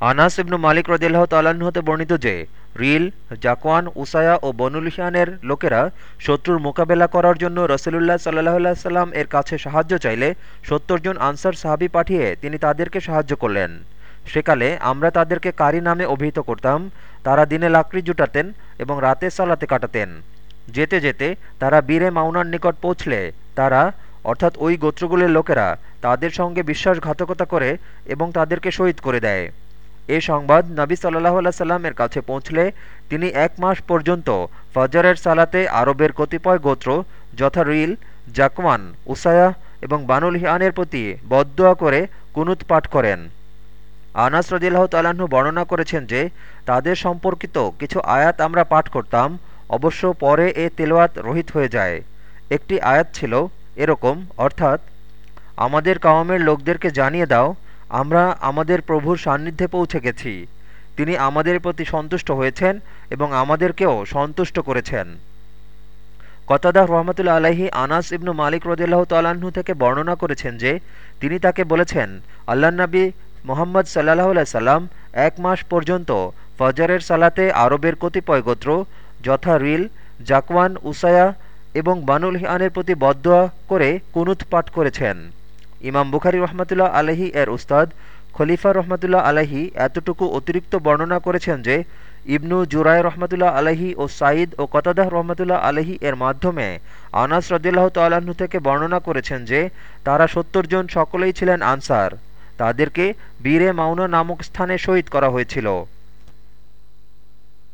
আনাস ইবনু মালিক রদিল্লাহ তাল্লাহ্ন হতে বর্ণিত যে, রিল, জাকওয়ান উসায়া ও বনুলিশানের লোকেরা শত্রুর মোকাবেলা করার জন্য রসুলুল্লাহ সাল্লাহ সাল্লাম এর কাছে সাহায্য চাইলে সত্তর জন আনসার সাহাবি পাঠিয়ে তিনি তাদেরকে সাহায্য করলেন। সেকালে আমরা তাদেরকে কারি নামে অভিহিত করতাম, তারা দিনে লাকড়ি জুটাতেন এবং রাতে সালাতে কাটাতেন। যেতে যেতে তারা বীরে মাউনার নিকট পৌঁছলে, তারা, অর্থাৎ ওই গোত্রগুলির লোকেরা তাদের সঙ্গে বিশ্বাসঘাতকতা করে এবং তাদেরকে শহীদ করে দেয়। এ সংবাদ নবী সাল্লাহ সাল্লামের কাছে পৌঁছলে তিনি এক মাস পর্যন্ত ফজরের সালাতে আরবের কতিপয় গোত্র যথা রিল জাকওয়ান, উসায়া এবং বানুল হিয়ানের প্রতি বদদোয়া করে কুনুত পাঠ করেন। আনাস রদিল্লাহ তালাহ্ন বর্ণনা করেছেন যে, তাদের সম্পর্কিত কিছু আয়াত আমরা পাঠ করতাম, অবশ্য পরে এ তেলোয়াত রহিত হয়ে যায়। একটি আয়াত ছিল এরকম, অর্থাৎ, আমাদের কাওয়ামের লোকদেরকে জানিয়ে দাও আমরা আমাদের প্রভুর সান্নিধ্যে পৌঁছে গেছি। তিনি আমাদের প্রতি সন্তুষ্ট হয়েছেন এবং আমাদেরকেও সন্তুষ্ট করেছেন। কতাদাহ রহমতুল্লা আলাহি আনাস ইবনু মালিক রদিল্লাহ তাল্লাহ্ন থেকে বর্ণনা করেছেন যে, তিনি তাকে বলেছেন আল্লাহ নবী মোহাম্মদ সাল্লাহ সাল্লাম এক মাস পর্যন্ত ফজরের সালাতে আরবের কতিপয় গোত্র, যথা রিল, জাকওয়ান, উসায়া এবং বানুল হিয়ানের প্রতি বদোয়া করে কুনুত পাঠ করেছেন। ইমাম বুখারি রহমতুল্লাহ আলহি এর উস্তাদ খলিফা রহমতুল্লাহ আলহি এতটুকু অতিরিক্ত বর্ণনা করেছেন যে ইবনু জুরাই রহমতুল্লাহ আলহি ও সাঈদ ও কতাদাহ রহমতুল্লাহ আলহি এর মাধ্যমে আনাস রদুল্লাহ তাল্লাহ্ন থেকে বর্ণনা করেছেন যে তারা সত্তর জন সকলেই ছিলেন আনসার। তাদেরকে বীরে মাউনা নামক স্থানে শহীদ করা হয়েছিল।